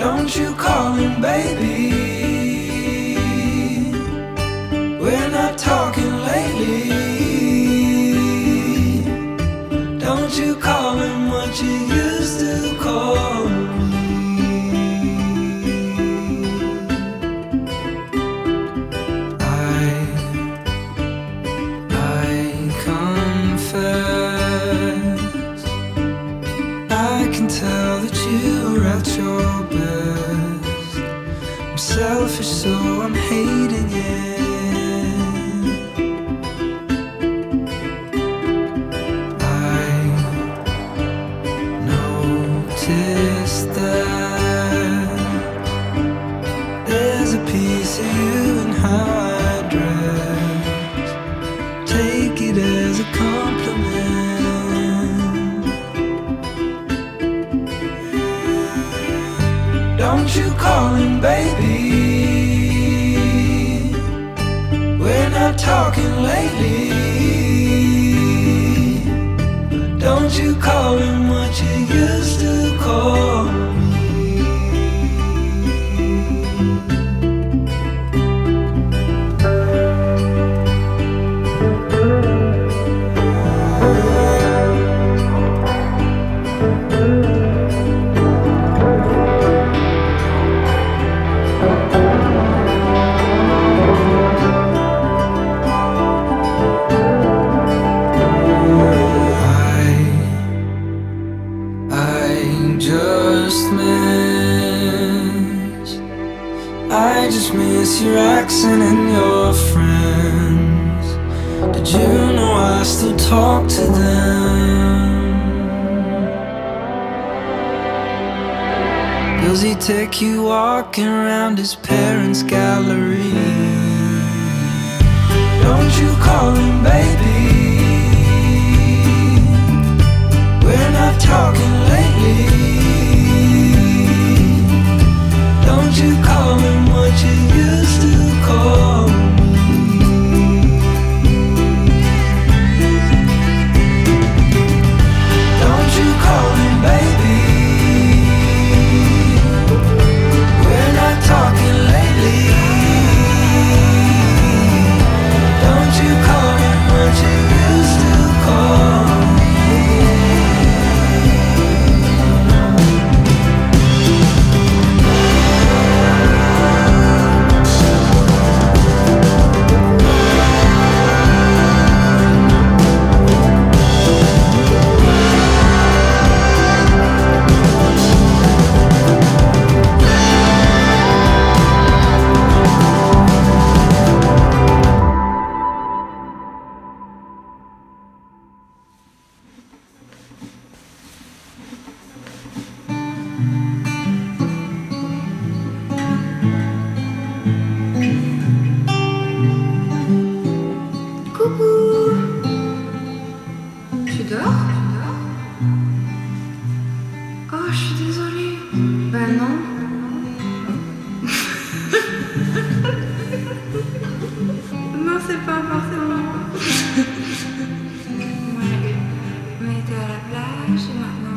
Don't you call him baby? selfish, so I'm hating it. don't you call him baby? We're not talking lately. Don't you call him just miss your accent and your friends. Did you know I still talk to them? Does he take you walking around his parents' gallery? Don't you call him baby? We're not talking lately. Don't you call him to you. de la plage maintenant